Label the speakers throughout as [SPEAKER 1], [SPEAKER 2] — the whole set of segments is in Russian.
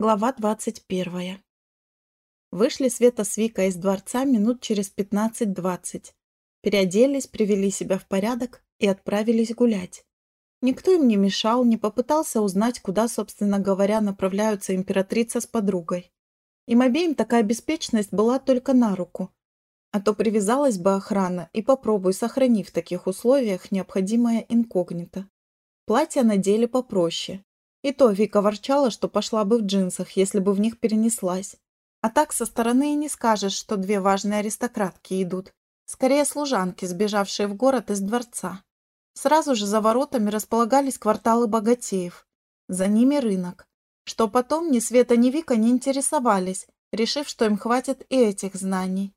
[SPEAKER 1] Глава 21. Вышли Света с Викой из дворца минут через 15-20. Переоделись, привели себя в порядок и отправились гулять. Никто им не мешал, не попытался узнать, куда, собственно говоря, направляются императрица с подругой. Им обеим такая беспечность была только на руку. А то привязалась бы охрана и попробуй, сохрани в таких условиях необходимое инкогнито. Платья надели попроще, и то Вика ворчала, что пошла бы в джинсах, если бы в них перенеслась. А так со стороны и не скажешь, что две важные аристократки идут. Скорее служанки, сбежавшие в город из дворца. Сразу же за воротами располагались кварталы богатеев. За ними рынок. Что потом ни Света, ни Вика не интересовались, решив, что им хватит и этих знаний.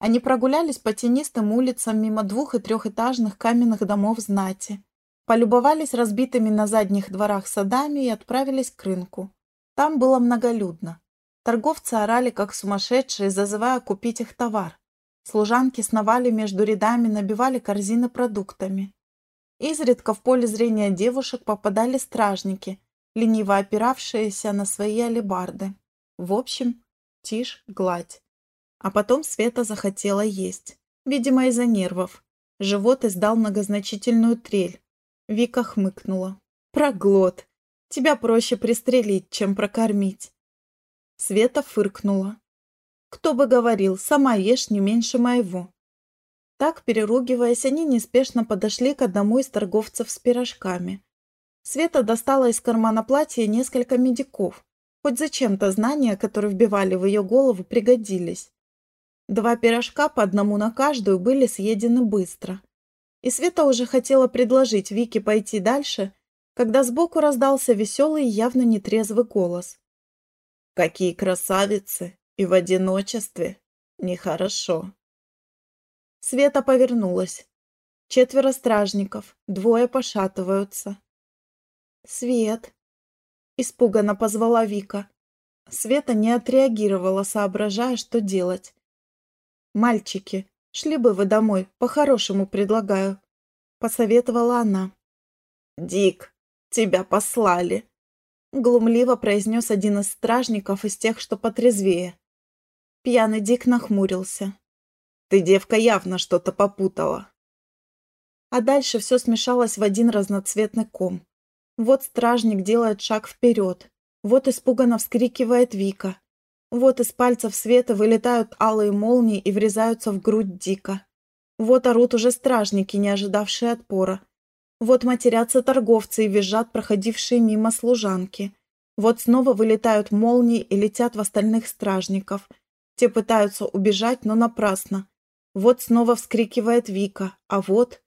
[SPEAKER 1] Они прогулялись по тенистым улицам мимо двух- и трехэтажных каменных домов знати полюбовались разбитыми на задних дворах садами и отправились к рынку. Там было многолюдно. Торговцы орали, как сумасшедшие, зазывая купить их товар. Служанки сновали между рядами, набивали корзины продуктами. Изредка в поле зрения девушек попадали стражники, лениво опиравшиеся на свои алебарды. В общем, тишь, гладь. А потом Света захотела есть. Видимо, из-за нервов. Живот издал многозначительную трель. Вика хмыкнула. «Проглот! Тебя проще пристрелить, чем прокормить!» Света фыркнула. «Кто бы говорил, сама ешь не меньше моего!» Так, переругиваясь, они неспешно подошли к одному из торговцев с пирожками. Света достала из кармана платья несколько медиков. Хоть зачем-то знания, которые вбивали в ее голову, пригодились. Два пирожка по одному на каждую были съедены быстро. И Света уже хотела предложить Вике пойти дальше, когда сбоку раздался веселый явно нетрезвый голос. «Какие красавицы! И в одиночестве! Нехорошо!» Света повернулась. Четверо стражников, двое пошатываются. «Свет!» – испуганно позвала Вика. Света не отреагировала, соображая, что делать. «Мальчики, Шли бы вы домой, по-хорошему предлагаю», — посоветовала она. «Дик, тебя послали», — глумливо произнес один из стражников из тех, что потрезвее. Пьяный Дик нахмурился. «Ты, девка, явно что-то попутала». А дальше все смешалось в один разноцветный ком. Вот стражник делает шаг вперед, вот испуганно вскрикивает Вика, вот из пальцев света вылетают алые молнии и врезаются в грудь дико. Вот орут уже стражники, не ожидавшие отпора. Вот матерятся торговцы и визжат проходившие мимо служанки. Вот снова вылетают молнии и летят в остальных стражников. Те пытаются убежать, но напрасно. Вот снова вскрикивает Вика, а вот...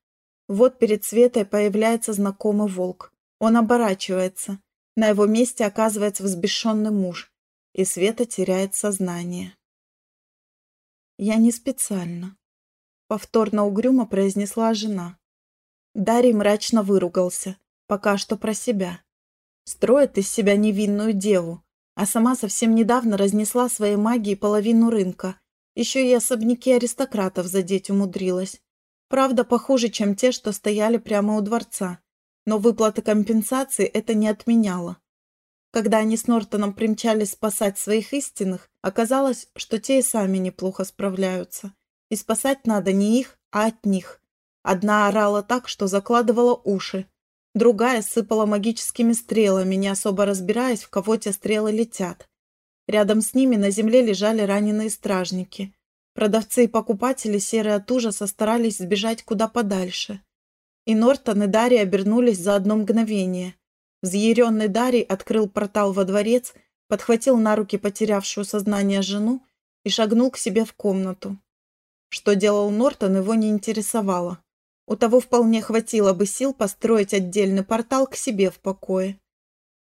[SPEAKER 1] Вот перед Светой появляется знакомый волк. Он оборачивается. На его месте оказывается взбешенный муж и Света теряет сознание. «Я не специально», — повторно угрюмо произнесла жена. Дарий мрачно выругался, пока что про себя. Строит из себя невинную деву, а сама совсем недавно разнесла своей магией половину рынка. Еще и особняки аристократов задеть умудрилась. Правда, похуже, чем те, что стояли прямо у дворца. Но выплаты компенсации это не отменяло. Когда они с Нортоном примчались спасать своих истинных, оказалось, что те и сами неплохо справляются. И спасать надо не их, а от них. Одна орала так, что закладывала уши. Другая сыпала магическими стрелами, не особо разбираясь, в кого те стрелы летят. Рядом с ними на земле лежали раненые стражники. Продавцы и покупатели, серые от ужаса, старались сбежать куда подальше. И Нортон и Дарья обернулись за одно мгновение – Взъяренный Дарий открыл портал во дворец, подхватил на руки потерявшую сознание жену и шагнул к себе в комнату. Что делал Нортон, его не интересовало. У того вполне хватило бы сил построить отдельный портал к себе в покое.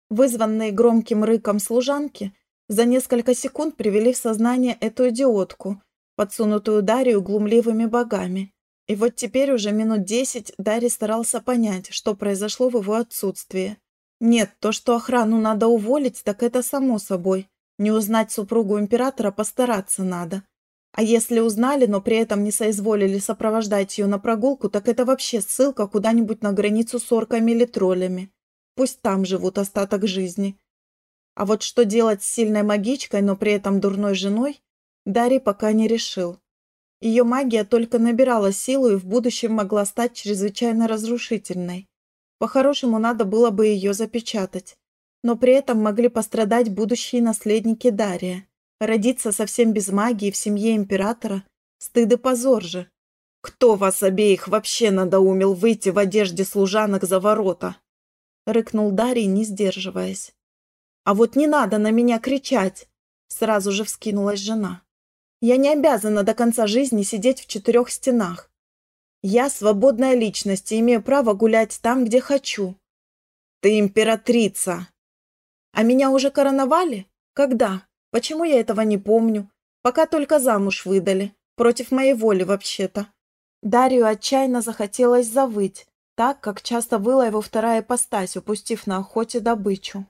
[SPEAKER 1] Вызванные громким рыком служанки за несколько секунд привели в сознание эту идиотку, подсунутую Дарью глумливыми богами. И вот теперь уже минут десять Дарий старался понять, что произошло в его отсутствии. Нет, то, что охрану надо уволить, так это само собой. Не узнать супругу императора постараться надо. А если узнали, но при этом не соизволили сопровождать ее на прогулку, так это вообще ссылка куда-нибудь на границу с орками или троллями. Пусть там живут остаток жизни. А вот что делать с сильной магичкой, но при этом дурной женой, Дарий пока не решил. Ее магия только набирала силу и в будущем могла стать чрезвычайно разрушительной. По-хорошему, надо было бы ее запечатать. Но при этом могли пострадать будущие наследники Дария. Родиться совсем без магии в семье императора – стыд и позор же. «Кто вас обеих вообще надоумил выйти в одежде служанок за ворота?» – рыкнул Дарий, не сдерживаясь. «А вот не надо на меня кричать!» – сразу же вскинулась жена. «Я не обязана до конца жизни сидеть в четырех стенах. Я свободная личность и имею право гулять там, где хочу». «Ты императрица!» «А меня уже короновали? Когда?» Почему я этого не помню? Пока только замуж выдали. Против моей воли вообще-то. Дарью отчаянно захотелось завыть, так, как часто выла его вторая ипостась, упустив на охоте добычу.